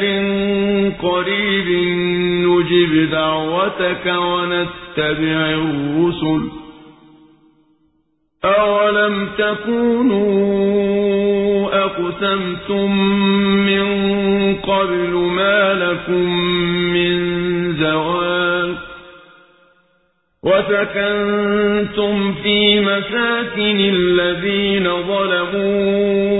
أجل قريب نجب دعوتك ونتبع الرسل. أولم تكونوا أقسمتم من قبل ما لكم من زوال وسكنتم في مساكن الذين ظلموا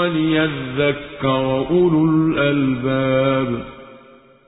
وليذكر أولو الألباب